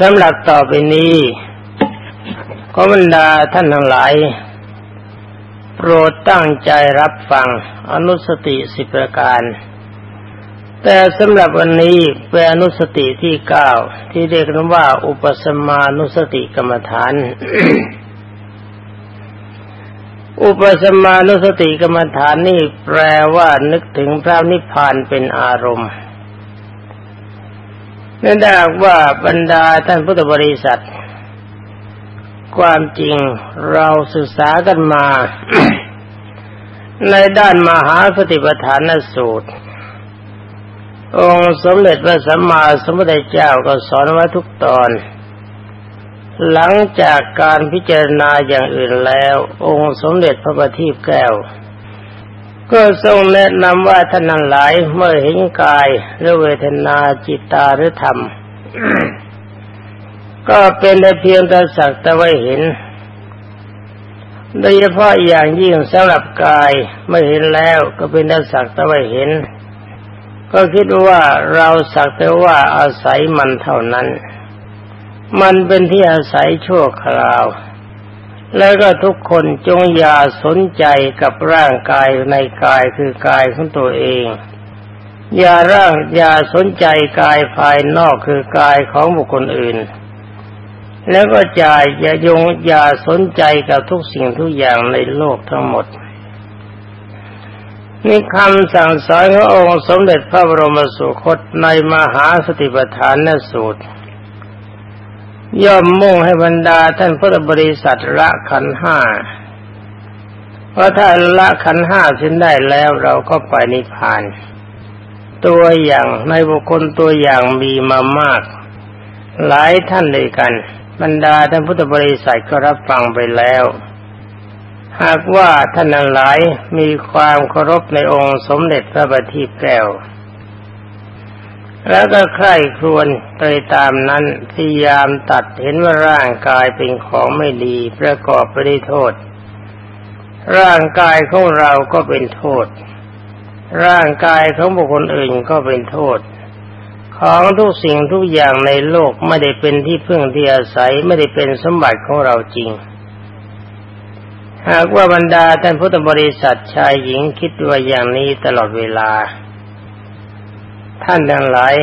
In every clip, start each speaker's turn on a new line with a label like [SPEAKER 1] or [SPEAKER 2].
[SPEAKER 1] สำหรับต่อไปนี้ขอบรรดาท่านทั้งหลาย โปรดตั้งใจรับฟังอนุสติสิบประการ แต่สำหรับวันนี้เป็นอนุสติที่เก้าที่เรียกนว่า อุปสมานุสติกรรมฐาน อุปสมานุสติกรรมฐานนี่แปลว่านึกถึงพระนิพพานเป็นอารมณ์ นั่นได้ว่าบรรดาท่านพุทธบริษัท ความจริงเราศึกษากันมา ในด้านมหาสติปัฏฐานสูตร องค์สมเด็จพระสัมมาสัมพุทธเจ้าก็สอนไว้ทุกตอน หลังจากการพิจารณาอย่างอื่นแล้ว องค์สมเด็จพระบัณฑิตแก้ว ก็ทรงแนะนำว่าท่านนั้นหลายเมื่อเห็นกายหรือเวทนาจิตตาหรือธรรม ก็เป็นแต่เพียงแต่สักแต่ว่าเห็นโดยเฉพาะอย่างยิ่งสำหรับกายไม่เห็นแล้วก็เป็นแต่สักแต่ว่าเห็น ก็คิดว่าเราสักแต่ว่าอาศัยมันเท่านั้น มันเป็นที่อาศัยชั่วคราว แล้วก็ทุกคนจงอย่าสนใจกับร่างกายในกายคือกายของตัวเอง อย่าร่างอย่าสนใจกายภายนอกคือกายของบุคคลอื่น แล้วก็จายอย่ายงอย่าสนใจกับทุกสิ่งทุกอย่างในโลกทั้งหมดนี่คำสั่งสอนขององค์สมเด็จพระบรมสุคตในมหาสติปัฏฐานสูตร ย่อมมุ่งให้บรรดาท่านพุทธบริษัทละขันห้าเพราะถ้าละขันห้าสิ้นได้แล้วเราก็ไปนิพพาน ตัวอย่างในบุคคลตัวอย่างมีมามาก หลายท่านเลยกัน บรรดาท่านพุทธบริษัทก็รับฟังไปแล้ว หากว่าท่านหลายมีความเคารพในองค์สมเด็จพระบัณฑิตแก้ว แล้วก็ใคร่ครวญไปตามนั้นพยายามตัดเห็นว่าร่างกายเป็นของไม่ดีประกอบไปด้วยโทษ ร่างกายของเราก็เป็นโทษ ร่างกายของบุคคลอื่นก็เป็นโทษ ของทุกสิ่งทุกอย่างในโลกไม่ได้เป็นที่พึ่งที่อาศัยไม่ได้เป็นสมบัติของเราจริง หากว่าบรรดาท่านพุทธบริษัทชายหญิงคิดว่าอย่างนี้ตลอดเวลา ท่านทั้งหลาย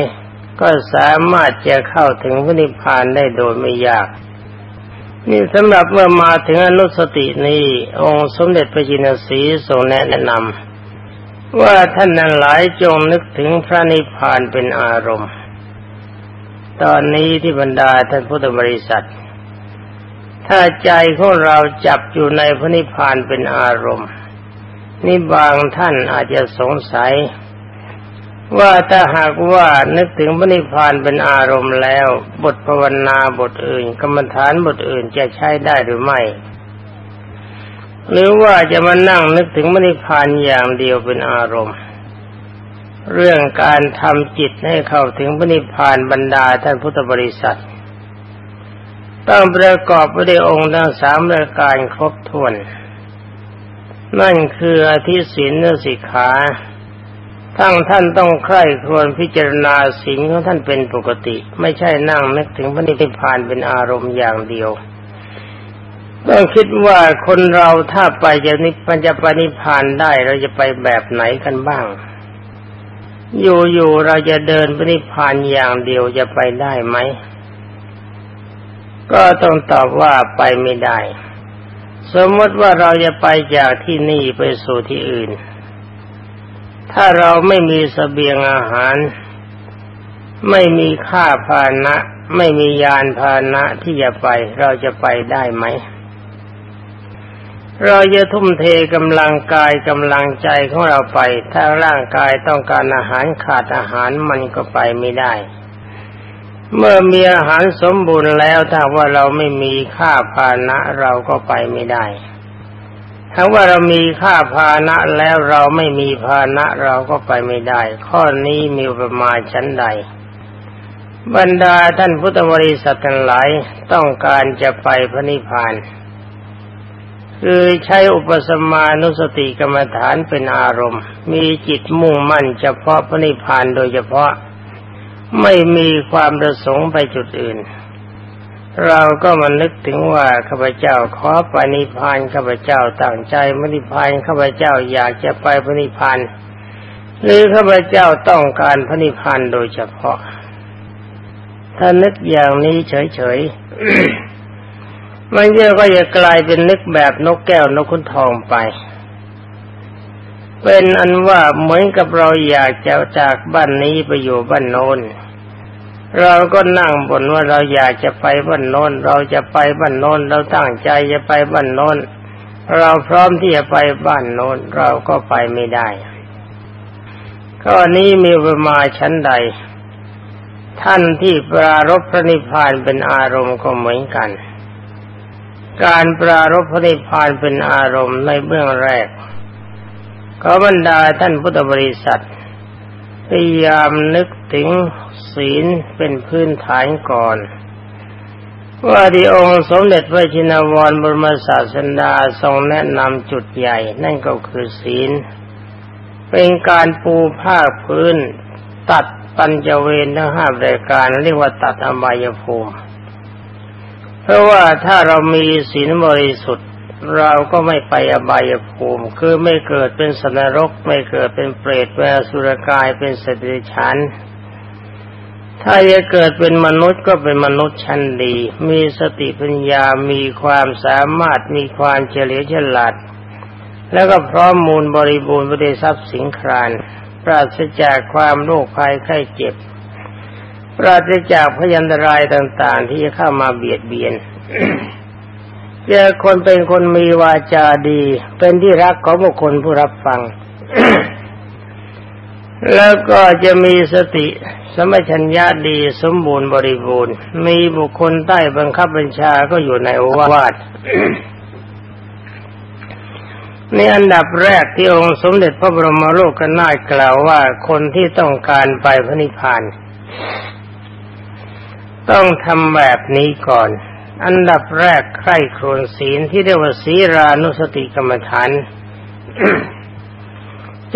[SPEAKER 1] ก็สามารถจะเข้าถึงพระนิพพานได้โดยไม่ยาก นี่สำหรับเมื่อมาถึงอนุสตินี้ องค์สมเด็จพระจินสีทรงแนะนำว่าท่านทั้งหลายจงนึกถึงพระนิพพานเป็นอารมณ์ ตอนนี้ที่บรรดาท่านพุทธบริษัท ถ้าใจของเราจับอยู่ในพระนิพพานเป็นอารมณ์ นี่บางท่านอาจจะสงสัย ว่าถ้าหากว่านึกถึงพระนิพพานเป็นอารมณ์แล้ว บทภาวนาบทอื่น กรรมฐานบทอื่นจะใช้ได้หรือไม่ หรือว่าจะมานั่งนึกถึงพระนิพพานอย่างเดียวเป็นอารมณ์ เรื่องการทำจิตให้เข้าถึงพระนิพพานบรรดาท่านพุทธบริษัทต้องประกอบไปด้วยองค์ทั้งสามรายการครบถ้วน นั่นคืออธิศีลสิกขา ทั้งท่านต้องใคร่ครวญพิจารณาสิ่งของท่านเป็นปกติ ไม่ใช่นั่งนึกถึงพระนิพพานเป็นอารมณ์อย่างเดียวต้องคิดว่าคนเราถ้าไปจะนิพพานจะปนิพพานได้เราจะไปแบบไหนกันบ้าง อยู่ๆเราจะเดินปนิพพานอย่างเดียวจะไปได้ไหมก็ต้องตอบว่าไปไม่ได้ สมมติว่าเราจะไปจากที่นี่ไปสู่ที่อื่น ถ้าเราไม่มีสเสบียงอาหาร ไม่มีค่าพานะ ไม่มียานพานะที่จะไป เราจะไปได้ไหม เราจะทุ่มเทกำลังกายกำลังใจของเราไป ถ้าร่างกายต้องการอาหารขาดอาหารมันก็ไปไม่ได้ เมื่อมีอาหารสมบูรณ์แล้วถ้าว่าเราไม่มีค่าพานะเราก็ไปไม่ได้ ถ้าว่าเรามีค่าพานะแล้วเราไม่มีพานะเราก็ไปไม่ได้ ข้อนี้มีประมาณชั้นใด บรรดาท่านพุทธบริษัททั้งหลายต้องการจะไปพระนิพพานคือใช้อุปสมานุสติกรรมฐานเป็นอารมณ์ มีจิตมุ่งมั่นเฉพาะพระนิพพานโดยเฉพาะไม่มีความประสงค์ไปจุดอื่น เราก็มานึกถึงว่าข้าพเจ้าขอปณิพานข้าพเจ้าตั้งใจมณิพานข้าพเจ้าอยากจะไปปณิพานหรือข้าพเจ้าต้องการพระนิพพานโดยเฉพาะ ถ้านึกอย่างนี้เฉยๆ มันเยอะก็จะกลายเป็นนึกแบบนกแก้วนกขุนทองไป เป็นอันว่าเหมือนกับเราอยากจะจากบ้านนี้ไปอยู่บ้านโน้น เราก็นั่งบนว่าเราอยากจะไปบ้านโน้น เราจะไปบ้านโน้น เราตั้งใจจะไปบ้านโน้น เราพร้อมที่จะไปบ้านโน้น เราก็ไปไม่ได้ข้อนี้มีประมาชั้นใด ท่านที่ปรารบพระนิพพานเป็นอารมณ์ก็เหมือนกัน การปรารบพระนิพพานเป็นอารมณ์ในเบื้องแรกก็บรรดาท่านพุทธบริษัท พยายามนึกถึงศีลเป็นพื้นฐานก่อน ว่าที่องค์สมเด็จพระชินวรบรมศาสดาทรงแนะนำจุดใหญ่ นั่นก็คือศีล เป็นการปูผ้าพื้น ตัดปัญจเวรทั้งห้ารายการเรียกว่าตัดอบายภูมิ เพราะว่าถ้าเรามีศีลบริสุทธิ์ เราก็ไม่ไปอบายภูมิ คือไม่เกิดเป็นสนรก ไม่เกิดเป็นเปรตเป็นสุรกายเป็นสติฉันถ้าจะเกิดเป็นมนุษย์ก็เป็นมนุษย์ชั้นดี มีสติปัญญา มีความสามารถ มีความเฉลียวฉลาด แล้วก็พร้อมมูลบริบูรณ์บริทรัพย์สิงครานปราศจากความโรคภัยไข้เจ็บ ปราศจากพยันตรายต่าง ๆ ที่จะเข้ามาเบียดเบียน เจอคนเป็นคนมีวาจาดี เป็นที่รักของบุคคลผู้รับฟัง แล้วก็จะมีสติสมัชัญญาดีสมบูรณ์บริบูรณ์ มีบุคคลใต้บังคับบัญชาก็อยู่ในโอวาทในอันดับแรกที่องค์สมเด็จพระบรมโลกนาถกล่าวว่าคนที่ต้องการไปพระนิพพานต้องทำแบบนี้ก่อน อันดับแรกใคร่ครวญศีลที่เรียกว่าศีรานุสติกรรมฐาน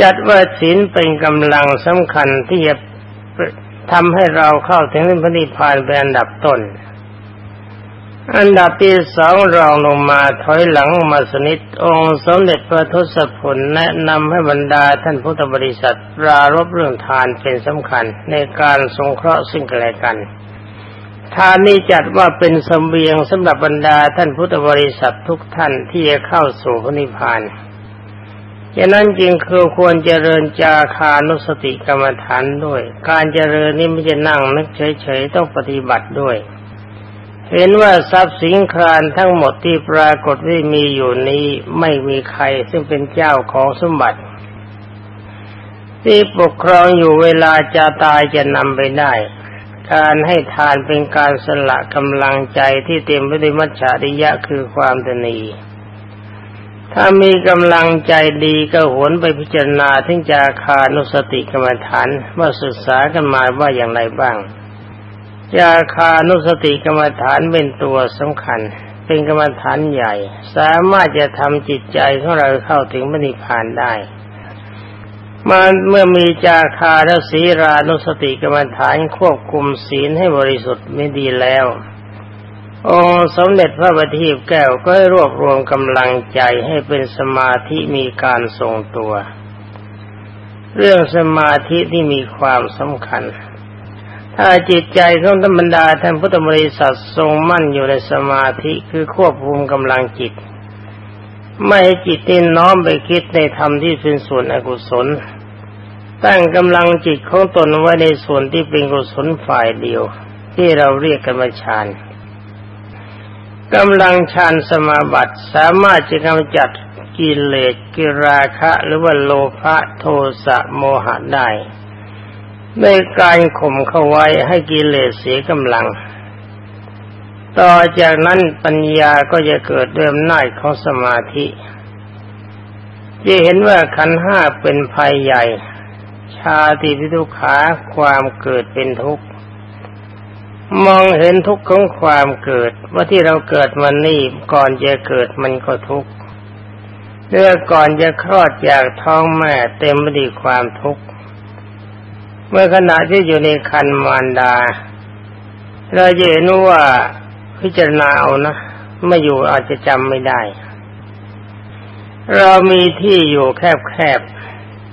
[SPEAKER 1] จัดว่าศีลเป็นกำลังสำคัญที่จะทำให้เราเข้าถึงพระนิพพานเป็นอันดับต้น อันดับที่สองรองลงมาถอยหลังมาสนิทองค์สมเด็จพระทศพลแนะนำให้บรรดาท่านพุทธบริษัทปรารบเรื่องทานเป็นสำคัญในการสงเคราะห์ซึ่งกันและกัน ทานนี้จัดว่าเป็นสมเบียงสำหรับบรรดาท่านพุทธบริษัททุกท่านที่จะเข้าสู่พระนิพพานฉะนั้นจึงคือควรเจริญจาคานุสติกรรมฐานด้วย การเจริญนี้ไม่จะนั่งนึกเฉยๆต้องปฏิบัติด้วย เห็นว่าทรัพย์สินครานทั้งหมดที่ปรากฏที่มีอยู่นี้ไม่มีใครซึ่งเป็นเจ้าของสมบัติ ที่ปกครองอยู่เวลาจะตายจะนำไปได้ การให้ทานเป็นการสละกำลังใจที่เต็มไปด้วยมัจฉริยะคือความตนีถ้ามีกำลังใจดีก็หวนไปพิจารณาถึงจาคานุสติกรรมฐานว่าศึกษากันมาว่าอย่างไรบ้างยาคานุสติกรรมฐานเป็นตัวสำคัญ เป็นกรรมฐานใหญ่ สามารถจะทำจิตใจของเราเข้าถึงมรรคผานได้ มันเมื่อมีจาคาและศีรานุสติกรรมฐานควบคุมศีลให้บริสุทธิ์ไม่ดีแล้ว องค์สมเด็จพระบัณฑิตแก้วก็รวบรวมกำลังใจให้เป็นสมาธิมีการทรงตัว เรื่องสมาธิที่มีความสำคัญ ถ้าจิตใจของธรรมดาท่านพุทธบริษัททรงมั่นอยู่ในสมาธิคือควบคุมกำลังจิต ไม่ให้จิตติ้นน้อมไปคิดในธรรมที่เป็นส่วนอกุศล ตั้งกำลังจิตของตนไว้ในส่วนที่เป็นกุศลฝ่ายเดียว ที่เราเรียกกันว่าฌานกำลังฌานสมาบัติสามารถจะกำจัดกิเลสกิราคะ หรือว่าโลภะโทสะโมหะได้ในการข่มเข้าไว้ให้กิเลสเสียกำลัง ต่อจากนั้นปัญญาก็จะเกิดด้วยอำนาจของสมาธิจะเห็นว่าขันห้าเป็นภัยใหญ่ ชาติพิทุขาความเกิดเป็นทุกข์ มองเห็นทุกข์ของความเกิด ว่าที่เราเกิดมันนี่ก่อนจะเกิดมันก็ทุกข์เมื่อก่อนจะคลอดจากท้องแม่เต็มไปด้วยความทุกข์เมื่อขณะที่อยู่ในคันมารดา เราจะเห็นว่า พิจารณาเอานะไม่อยู่อาจจะจำไม่ได้ เรามีที่อยู่แคบ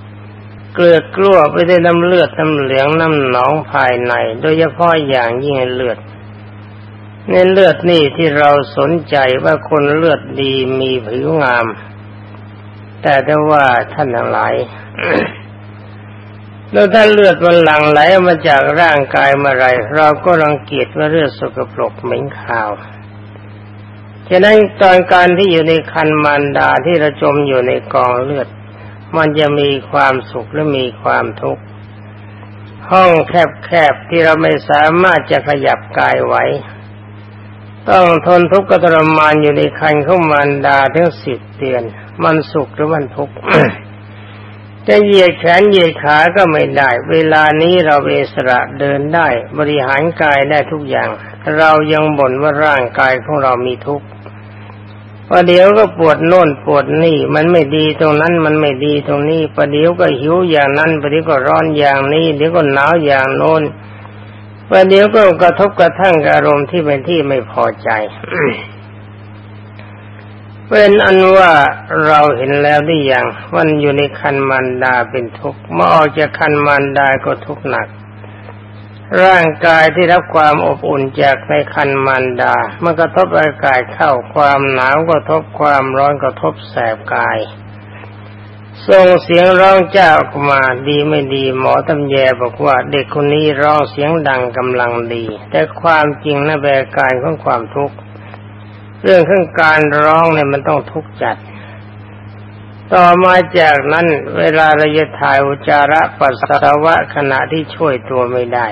[SPEAKER 1] ๆ เกลือกลั้วไปด้วยน้ำเลือดน้ำเหลืองน้ำหนองภายใน โดยเฉพาะอย่างยิ่งเลือดในเลือดนี่ที่เราสนใจว่าคนเลือดดีมีผิวงาม แต่ถ้าว่าท่านทั้งหลาย แล้วถ้าเลือดมันหลั่งไหลมาจากร่างกายมื่อไร เราก็รังเกียจว่าเลือดสกปรกเหม็นขาวฉะนั้นตอนการที่อยู่ในคันมารดาที่เราจมอยู่ในกองเลือด มันจะมีความสุขและมีความทุกข์ห้องแคบๆที่เราไม่สามารถจะขยับกายไหวต้องทนทุกข์กทรมานอยู่ในคันของมารดาถึงสิบเดือน มันสุขหรือมันทุกข์ จะเหยียดแขนเหยียดขาก็ไม่ได้ เวลานี้เราเอสระเดินได้ บริหารกายได้ทุกอย่าง เรายังบ่นว่าร่างกายของเรามีทุกข์ประเดี๋ยวก็ปวดโน่นปวดนี่ มันไม่ดีตรงนั้นมันไม่ดีตรงนี้ประเดี๋ยวก็หิวอย่างนั้นประเดี๋ยวก็ร้อนอย่างนี้เดี๋ยวก็หนาวอย่างโน้นประเดี๋ยวก็กระทบกระทั่งอารมณ์ที่เป็นที่ไม่พอใจ เป็นอันว่าเราเห็นแล้วได้อย่างวันอยู่ในคันมันดาเป็นทุกข์เมื่อออกจากคันมันดาก็ทุกข์หนัก ร่างกายที่รับความอบอุ่นจากในคันมันดามันกระทบอากาศเข้าความหนาวกระทบความร้อนกระทบแสบกายส่งเสียงร้องเจ้าออกมาดีไม่ดีหมอตำแยบอกว่าเด็กคนนี้ร้องเสียงดังกำลังดี แต่ความจริงนะแบการของความทุกข์ เรื่องของการร้องเนี่ยมันต้องทุกข์จัด ต่อมาจากนั้นเวลาเราจะถ่ายอุจาระปัสสาวะขณะที่ช่วยตัวไม่ได้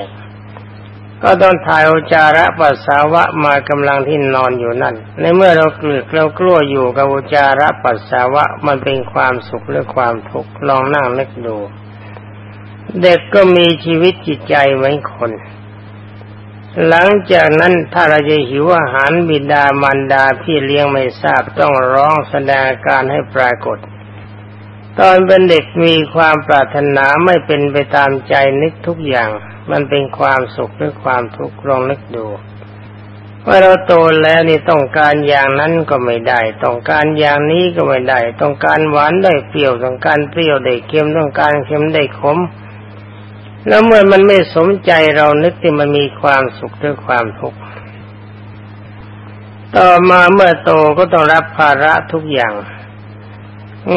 [SPEAKER 1] ก็ต้องถ่ายอุจาระปัสสาวะมากำลังที่นอนอยู่นั่น ในเมื่อเราเกลือกเรากลัวอยู่กับอุจาระปัสสาวะมันเป็นความสุขหรือความทุกข์ลองนั่งนึกดู เด็กก็มีชีวิตจิตใจเหมือนคน หลังจากนั้นถ้าเราจะหิวอาหารบิดามารดาพี่เลี้ยงไม่ทราบต้องร้องแสดงอาการให้ปรากฏ ตอนเป็นเด็กมีความปรารถนาไม่เป็นไปตามใจนึกทุกอย่าง มันเป็นความสุขหรือความทุกข์ลองนึกดูว่าเราโตแล้วนี่ต้องการอย่างนั้นก็ไม่ได้ ต้องการอย่างนี้ก็ไม่ได้ ต้องการหวานได้เปรี้ยวต้องการเปรี้ยวได้เค็มต้องการเค็มได้ขม แล้วเมื่อมันไม่สมใจเรานึกที่มันมีความสุขหรือความทุกข์ต่อมาเมื่อโตก็ต้องรับภาระทุกอย่าง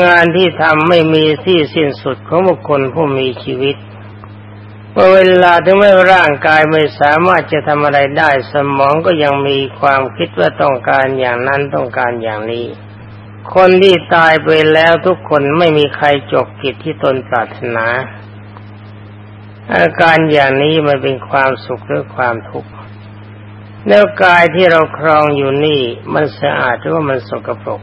[SPEAKER 1] งานที่ทำไม่มีที่สิ้นสุดของบุคคลผู้มีชีวิตเมื่อเวลาถึงแม้ร่างกายไม่สามารถจะทำอะไรได้สมองก็ยังมีความคิดว่าต้องการอย่างนั้นต้องการอย่างนี้ คนที่ตายไปแล้วทุกคนไม่มีใครจบกิจที่ตนปรารถนา อาการอย่างนี้มันเป็นความสุขหรือความทุกข์แล้วกายที่เราครองอยู่นี่มันสะอาดหรือว่ามันสกปรก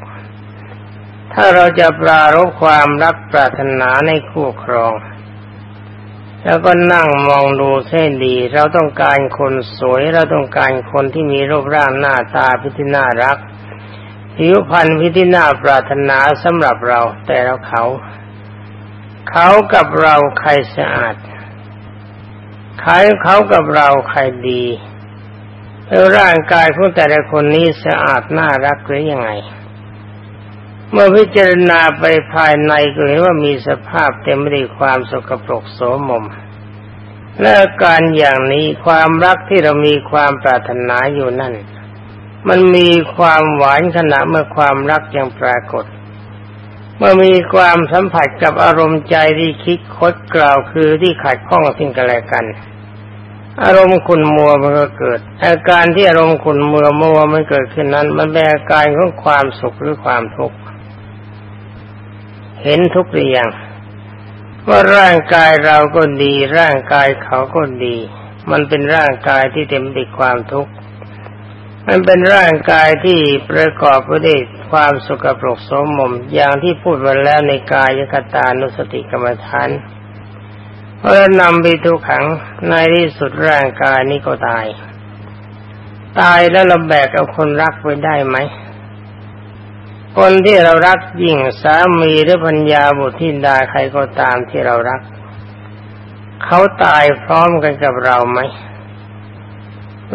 [SPEAKER 1] ถ้าเราจะปรารบความรักปรารถนาในคู่ครอง แล้วก็นั่งมองดูเส้นดี เราต้องการคนสวย เราต้องการคนที่มีรูปร่างหน้าตาพิธีน่ารัก ผิวพรรณพิธีน่าปรารถนาสำหรับเราแต่เราเขา เขากับเราใครสะอาด ขายเขากับเราใครดีแล้วร่างกายของแต่ละคนนี้สะอาดน่ารักหรือยังไง เมื่อพิจารณาไปภายในก็เห็นว่ามีสภาพเต็มไปด้วยความสกปรกโสมม และการอย่างนี้ความรักที่เรามีความปรารถนาอยู่นั่น มันมีความหวานขณะเมื่อความรักยังปรากฏ เมื่อมีความสัมผัสกับอารมณ์ใจที่คิดคดกล่าวคือที่ขัดข้องสิ่งกันและกัน อารมณ์ขุนมัวมันก็เกิด อาการที่อารมณ์ขุนมัวมัวมันเกิดขึ้นนั้น มันเป็นอาการของความสุขหรือความทุกข์เห็นทุกหรือยังว่าร่างกายเราก็ดี ร่างกายเขาก็ดี มันเป็นร่างกายที่เต็มไปด้วยความทุกข์ มันเป็นร่างกายที่ประกอบไปด้วยความสกปรกสมมมอย่างที่พูดไว้แล้วในกายคตานุสติกรรมฐานเพราะนำไปทุกขังในที่สุดร่างกายนี้ก็ตาย ตายแล้วเราแบกเอาคนรักไว้ได้ไหม คนที่เรารักยิ่งสามีหรือพัญญาบุตรที่ดาใครก็ตามที่เรารัก เขาตายพร้อมกันกับเราไหม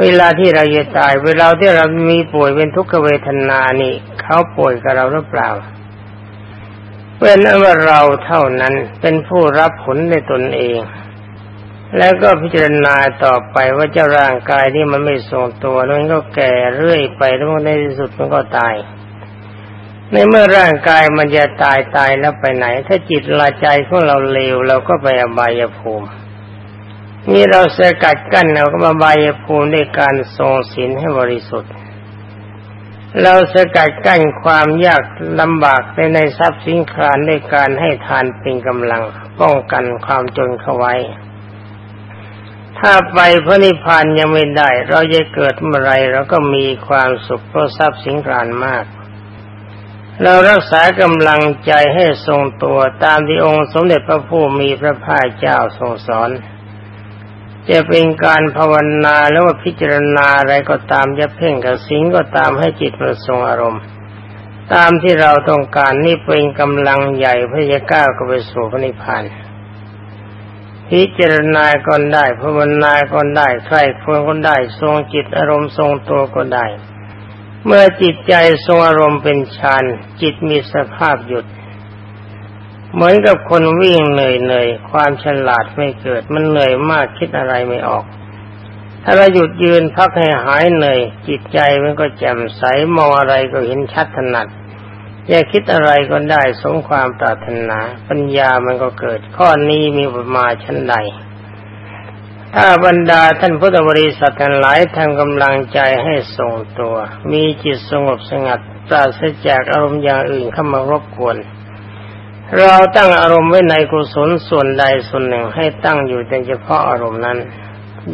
[SPEAKER 1] เวลาที่เราจะตาย เวลาที่เรามีป่วยเป็นทุกขเวทนานี่เขาป่วยกับเราหรือเปล่าเป็นว่าเราเท่านั้นเป็นผู้รับผลในตนเอง แล้วก็พิจารณาต่อไปว่าเจ้าร่างกายที่มันไม่ทรงตัวนั้นก็แก่เรื่อยไปแล้วในที่สุดมันก็ตาย ในเมื่อร่างกายมันจะตายตายแล้วไปไหน ถ้าจิตลาใจของเราเลวเราก็ไปอบายภูมิ นี่เราสกัดกั้นเราก็มาบายภูมิด้วยการทรงศีลให้บริสุทธิ์ เราสกัดกั้นความยากลำบากในในทรัพย์สินครานด้วยการให้ทานเป็นกำลัง ป้องกันความจนเข้าไว้ ถ้าไปพระนิพพานยังไม่ได้ เราจะเกิดเมื่อไรเราก็มีความสุขเพราะทรัพย์สินครานมากเรารักษากำลังใจให้ทรงตัวตามที่องค์สมเด็จพระผู้มีพระภาคเจ้าทรงสอน จะเป็นการภาวนาแล้วว่าพิจารณาอะไรก็ตามจะเพ่งกับสิ่งก็ตามให้จิตมันทรงอารมณ์ ตามที่เราต้องการนี่เป็นกำลังใหญ่เพื่อจะก้าวก็ไปสู่พระนิพพานพิจารณาก็ได้ภาวนาก็ได้ใครควรก็ได้ ทรงจิตอารมณ์ทรงตัวก็ได้ เมื่อจิตใจทรงอารมณ์เป็นฌานจิตมีสภาพหยุด เหมือนกับคนวิ่งเหนื่อยเหนื่อยความฉลาดไม่เกิด มันเหนื่อยมากคิดอะไรไม่ออก ถ้าเราหยุดยืนพักให้หายเหนื่อย จิตใจมันก็แจ่มใสมองอะไรก็เห็นชัดถนัดอยากคิดอะไรก็ได้สมความปรารถนา ปัญญามันก็เกิด ข้อนี้มีประมาชั้นใด ถ้าบรรดาท่านพุทธบริษัททั้งหลายทำกำลังใจให้ทรงตัว มีจิตสงบสงัดปราศจากอารมณ์อย่างอื่นเข้ามารบกวน เราตั้งอารมณ์ไว้ในกุศลส่วนใดส่วนหนึ่งให้ตั้งอยู่แต่เฉพาะอารมณ์นั้น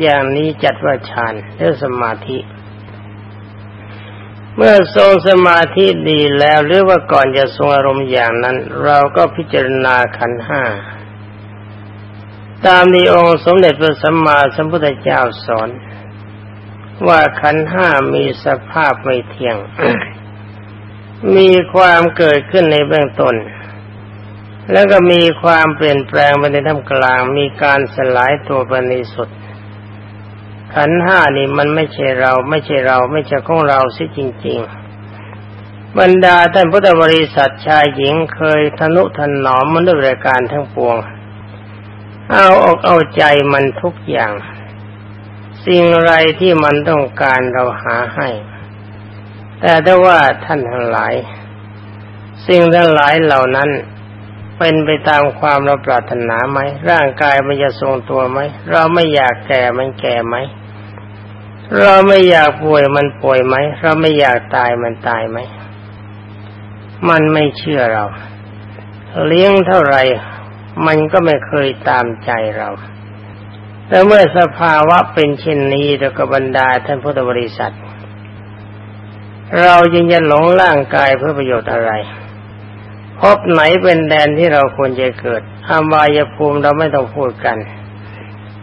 [SPEAKER 1] อย่างนี้จัดว่าฌานหรือสมาธิ เมื่อทรงสมาธิดีแล้วหรือว่าก่อนจะทรงอารมณ์อย่างนั้น เราก็พิจารณาขันห้าตามที่องค์สมเด็จพระสัมมาสัมพุทธเจ้าสอน ว่าขันห้ามีสภาพไม่เที่ยง มีความเกิดขึ้นในเบื้องต้น แล้วก็มีความเปลี่ยนแปลงไปในท่ามกลาง มีการสลายตัวไปในสุด ขันห้านี่มันไม่ใช่เรา ไม่ใช่เรา ไม่ใช่ของเราสิจริง ๆ บรรดาท่านพุทธบริษัทชายหญิงเคยทนุถนอมมันด้วยรายการทั้งปวง เอาออกเอาใจมันทุกอย่าง สิ่งไรที่มันต้องการเราหาให้ แต่ถ้าว่าท่านทั้งหลาย สิ่งทั้งหลายเหล่านั้น เป็นไปตามความเราปรารถนาไหม ร่างกายมันจะทรงตัวไหม เราไม่อยากแก่มันแก่ไหม เราไม่อยากป่วยมันป่วยไหม เราไม่อยากตายมันตายไหม มันไม่เชื่อเรา เลี้ยงเท่าไหร่มันก็ไม่เคยตามใจเราแต่เมื่อสภาวะเป็นเช่นนี้เราก็บรรดาท่านพุทธบริษัท เรายังจะหลงร่างกายเพื่อประโยชน์อะไร พบไหนเป็นแดนที่เราควรจะเกิดอบายภูมิเราไม่ต้องพูดกัน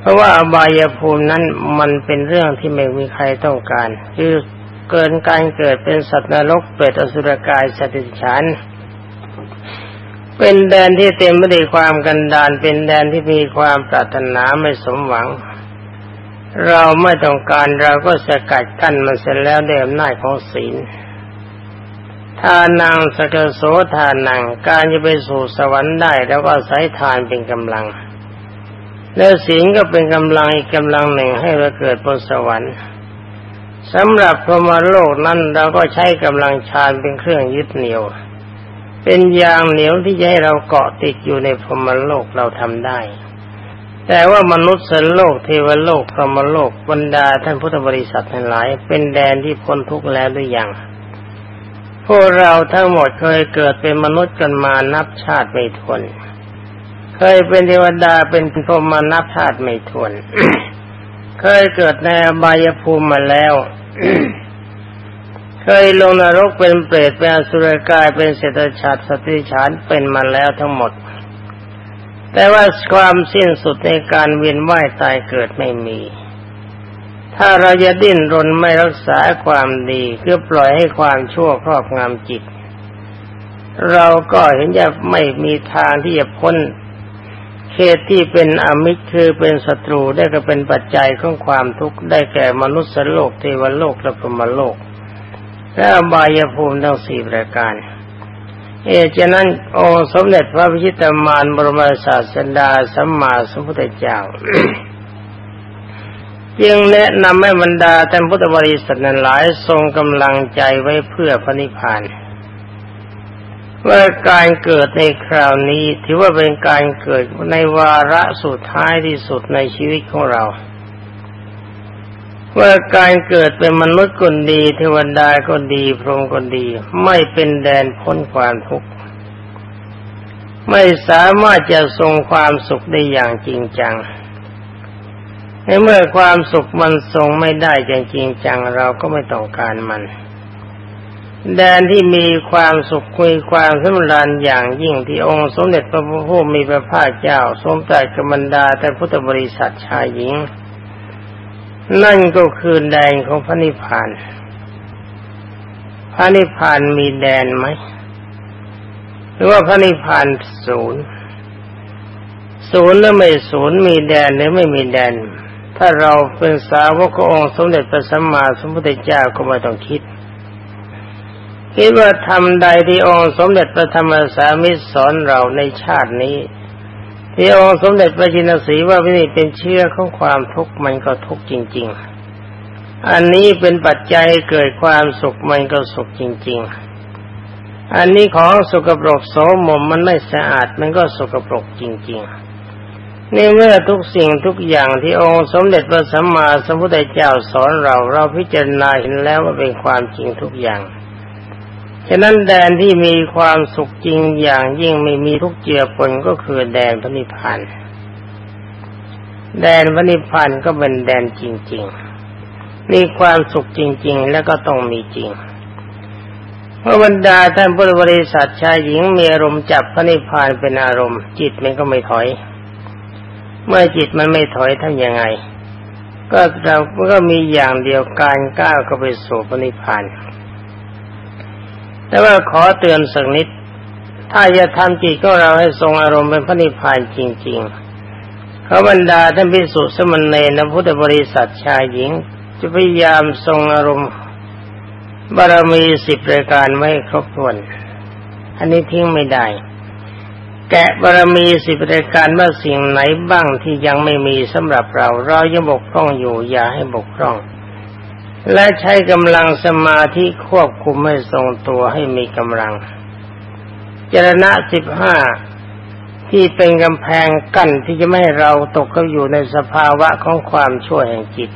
[SPEAKER 1] เพราะว่าอบายภูมินั้นมันเป็นเรื่องที่ไม่มีใครต้องการ คือเกินการเกิดเป็นสัตว์นรกเปรตอสุรกายสติฉันเป็นแดนที่เต็มไปด้วยความกันดานเป็นแดนที่มีความปรารถนาไม่สมหวัง เราไม่ต้องการเราก็สกัดกั้นมันเสร็จแล้วด้วยอำนาจของศีล ทานังสกโสทานังการจะไปสู่สวรรค์ได้ แล้วก็ใช้ทานเป็นกำลัง แล้วศีลก็เป็นกำลังอีกกำลังหนึ่งให้เราเกิดบนสวรรค์สำหรับพรมโลกนั้นเราก็ใช้กำลังฌานเป็นเครื่องยึดเหนี่ยว เป็นยางเหนียวที่จะให้เราเกาะติดอยู่ในพรมโลกเราทำได้ แต่ว่ามนุษย์สโลกเทวโลกพรหมโลกบรรดาท่านพุทธบริษัททั้งหลาย เป็นแดนที่พ้นทุกข์แล้วหรือยัง พวกเราทั้งหมดเคยเกิดเป็นมนุษย์กันมานับชาติไม่ทวน เคยเป็นเทวดาเป็นพรหมานับชาติไม่ทวน เคยเกิดในอบายภูมิมาแล้ว เคยลงนรกเป็นเปรตเป็นอสุรกายเป็นเศรษฐชาติสติฉานเป็นมาแล้วทั้งหมด แต่ว่าความสิ้นสุดในการเวียนว่ายตายเกิดไม่มี ถ้าเราจะดิ้นรนไม่รักษาความดีเพื่อปล่อยให้ความชั่วครอบงำจิต เราก็เห็นจะไม่มีทางที่จะพ้นเขตที่เป็นอมิตรคือเป็นศัตรูได้ก็เป็นปัจจัยของความทุกข์ได้แก่มนุษย์โลกเทวโลกและพรหมโลก และอบายภูมิทั้งสี่ประการ เอเจนั้นองค์สมเด็จพระพิชิตมารบรมศาสดาสัมมาสัมพุทธเจ้า จึงแนะนำให้บรรดาท่านพุทธบริษัทนั้นหลายทรงกำลังใจไว้เพื่อพระนิพพานว่าการเกิดในคราวนี้ถือว่าเป็นการเกิดในวาระสุดท้ายที่สุดในชีวิตของเรา ว่าการเกิดเป็นมนุษย์คนดีเทวดาก็ดี พรหมก็ดี ไม่เป็นแดนพ้นความทุกข์ไม่สามารถจะทรงความสุขได้อย่างจริงจัง ในเมื่อความสุขมันทรงไม่ได้จริงจังเราก็ไม่ต้องการมัน แดนที่มีความสุขคุยความสำราญอย่างยิ่งที่องค์สมเด็จพระพุทธมีพระภาคเจ้าทรงตรัสกบรรดาแต่พุทธบริษัทชายหญิง นั่นก็คือแดนของพระนิพพาน พระนิพพานมีแดนไหมหรือว่าพระนิพพานศูนย์ศูนย์หรือไม่ศูนย์มีแดนหรือไม่มีแดน ถ้าเราเป็นสาวกององค์สมเด็จพระสัมมาสัมพุทธเจ้าก็ไม่ต้องคิดคิดว่าทำใดที่องค์สมเด็จพระธรรมสามิตรสอนเราในชาตินี้ ที่องค์สมเด็จพระจินสีว่าวินี่เป็นเชื้อของความทุกข์มันก็ทุกข์จริง ๆ อันนี้เป็นปัจจัยเกิดความสุขมันก็สุขจริง ๆ อันนี้ของสกปรกโสมมมันไม่สะอาดมันก็สกปรกจริง ๆ ในเมื่อทุกสิ่งทุกอย่างที่องค์สมเด็จพระสัมมาสัมพุทธเจ้าสอนเราเราพิจารณาเห็นแล้วว่าเป็นความจริงทุกอย่าง ฉะนั้นแดนที่มีความสุขจริงอย่างยิ่งไม่มีทุกเจือปนก็คือแดนพระนิพพานแดนพระนิพพานก็เป็นแดนจริง ๆ มีความสุขจริง ๆ แล้วก็ต้องมีจริงเมื่อบรรดาท่านพุทธบริษัทชายหญิงมีอารมณ์จับพระนิพพานเป็นอารมณ์ จิตมันก็ไม่ถอย เมื่อจิตมันไม่ถอยทำยังไง ก็เราก็มีอย่างเดียวการก้าวเข้าไปสู่พระนิพพานแต่ว่าขอเตือนสักนิด ถ้าจะทำจิตของเราให้ทรงอารมณ์เป็นพระนิพพานจริงๆเขาบรรดาท่านพิสุสมณเณรพุทธบริษัทชายหญิง จะพยายามทรงอารมณ์บารมีสิบรายการไว้ครบถ้วน อันนี้ทิ้งไม่ได้ แกะบารมีสิบรายการว่าสิ่งไหนบ้างที่ยังไม่มีสำหรับเราเรายังบกพร่องอยู่อย่าให้บกพร่อง และใช้กำลังสมาธิควบคุมให้ทรงตัวให้มีกำลังจรณะสิบห้าที่เป็นกำแพงกั้นที่จะไม่ให้เราตกเข้าอยู่ในสภาวะของความชั่วแห่งจิต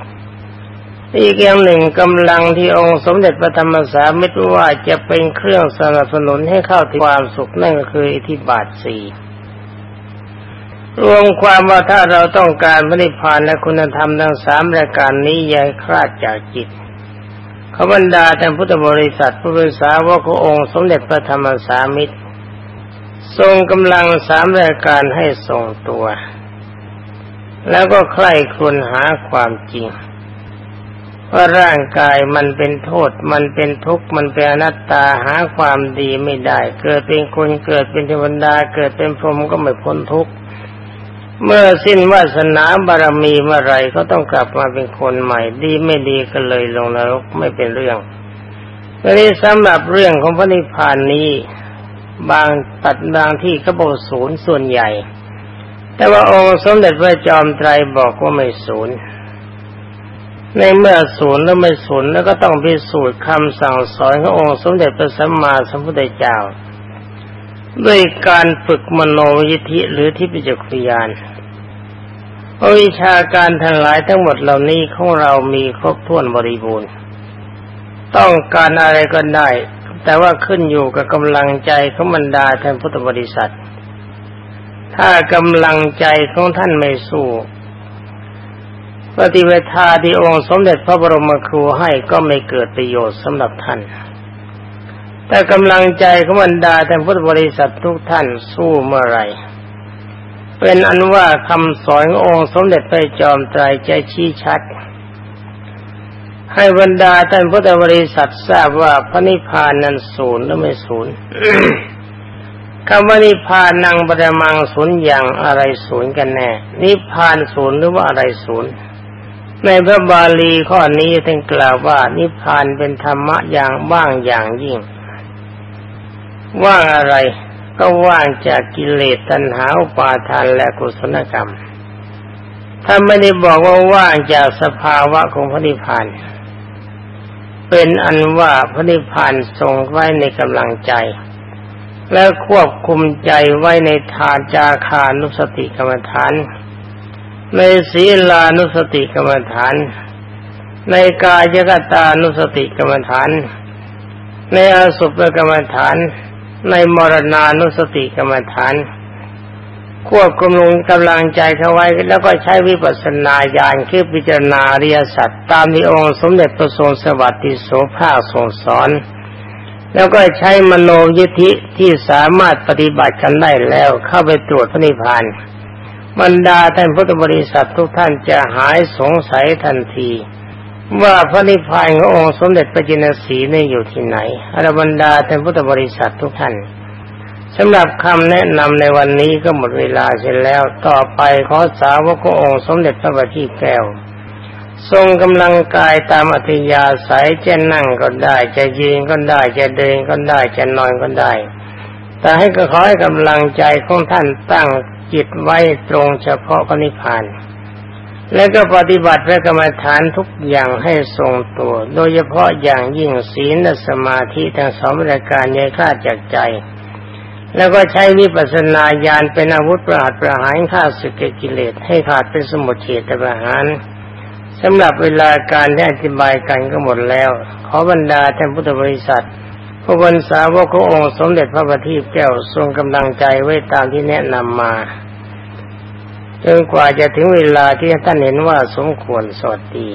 [SPEAKER 1] อีกอย่างหนึ่งกำลังที่องค์สมเด็จพระธรรมสามิตรว่าจะเป็นเครื่องสนับสนุนให้เข้าถึงความสุขนั่นก็คืออิทธิบาทสี่รวมความว่าถ้าเราต้องการพระนิพพานและคุณธรรมทั้งสามรายการนี้อย่าคลาดจากจิตขบรรดาท่านพุทธบริษัทผู้เป็นสาวกขององค์สมเด็จพระธรรมสามิตร ทรงกำลังสามรายการให้ทรงตัว แล้วก็ใคร่ควญหาความจริง ว่าร่างกายมันเป็นโทษ มันเป็นทุกข์ มันเป็นอนัตตาหาความดีไม่ได้ เกิดเป็นคนเกิดเป็นเทวดาเกิดเป็นพรหมก็ไม่พ้นทุกข์เมื่อสิ้นวาสนาบารมีเมื่อไรก็ต้องกลับมาเป็นคนใหม่ ดีไม่ดีก็เลยลงนรกไม่เป็นเรื่องทีนี้สำหรับเรื่องของพระนิพพานนี้ บางตัดบางที่เขาบอกศูนย์ส่วนใหญ่ แต่ว่าองค์สมเด็จพระจอมไตรบอกว่าไม่ศูนย์ ในเมื่อศูนย์แล้วไม่ศูนย์แล้วก็ต้องพิสูจน์คำสั่งสอนขององค์สมเด็จพระสัมมาสัมพุทธเจ้า ด้วยการฝึกมโนยิธิหรือทิพยจักรยานวิชาการทั้งหลายทั้งหมดเหล่านี้ของเรามีครบถ้วนบริบูรณ์ ต้องการอะไรก็ได้ แต่ว่าขึ้นอยู่กับกำลังใจของบรรดาท่านพุทธบริษัท ถ้ากำลังใจของท่านไม่สู้ ปฏิเวทาที่องค์สมเด็จพระบรมครูให้ก็ไม่เกิดประโยชน์สำหรับท่าน แต่กำลังใจของบรรดาท่านพุทธบริษัททุกท่านสู้เมื่อไรเป็นอันว่าคำสอนขององค์สมเด็จพระจอมไตรใจชี้ชัด ให้บรรดาท่านพุทธบริษัททราบว่าพระนิพพานนั้นศูนย์หรือไม่ศูนย์คำว่านิพพานังปรมังศูนย์อย่างอะไรศูนย์กันแน่ นิพพานศูนย์หรือว่าอะไรศูนย์ ในพระบาลีข้อนี้ท่านกล่าวว่านิพพานเป็นธรรมะอย่างว่างอย่างยิ่ง ว่างอะไรก็ว่างจากกิเลสตัณหาอุปาทานและกุศลกรรม ถ้าไม่ได้บอกว่าว่างจากสภาวะของพระนิพพานเป็นอันว่าพระนิพพานทรงไว้ในกำลังใจ และควบคุมใจไว้ในทานจาคานุสติกรรมฐาน ในศีลานุสติกรรมฐาน ในกายกตานุสติกรรมฐาน ในอสุภกรรมฐาน ในมรณานุสติกรรมฐาน ควบคุมลงกำลังใจเขาไว้แล้วก็ใช้วิปัสสนาญาณคือพิจารณาเรียสัตตามที่องค์สมเด็จพระทรงสวัสดิโสภาคทรงสอน แล้วก็ใช้มโนยิธิที่สามารถปฏิบัติกันได้แล้วเข้าไปตรวจพระนิพพาน บรรดาท่านพุทธบริษัททุกท่านจะหายสงสัยทันที ว่าพระนิพพานขององค์สมเด็จพระจินสีนี่อยู่ที่ไหนอรบรรดาท่านพุทธบริษัททุกท่านสำหรับคำแนะนำในวันนี้ก็หมดเวลาเสร็จแล้ว ต่อไปขอสาวกขององค์สมเด็จพระบัณฑิตแก้ว ทรงกำลังกายตามอัธยาศัยจะนั่งก็ได้ จะยืนก็ได้ จะเดินก็ได้ จะนอนก็ได้ แต่ให้ก็ขอให้กำลังใจของท่านตั้ง จิตไว้ตรงเฉพาะพระนิพพาน และก็ปฏิบัติพระกรรมฐานทุกอย่างให้ทรงตัว โดยเฉพาะอย่างยิ่งศีลและสมาธิทั้งสองรายการใหญ่ข้าจากใจ แล้วก็ใช้วิปัสสนาญาณเป็นอาวุธประหารประหารข้าศึกกิเลสให้ขาดเป็นสมุทเฉตประหารสำหรับเวลาการที่อธิบายกันก็หมดแล้ว ขอบรรดาท่านพุทธบริษัท พระวันสาวกขององค์สมเด็จพระบัณฑิตแก้วทรงกำลังใจไว้ตามที่แนะนำมาจนกว่าจะถึงเวลาที่ท่านเห็นว่าสมควรสวัสดี